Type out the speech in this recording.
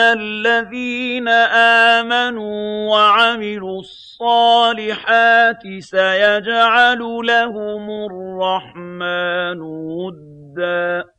إِنَّ الَّذِينَ آمَنُوا وَعَمِلُوا الصَّالِحَاتِ سَيَجْعَلُ لَهُمُ الرَّحْمَٰنُ وُدًّا.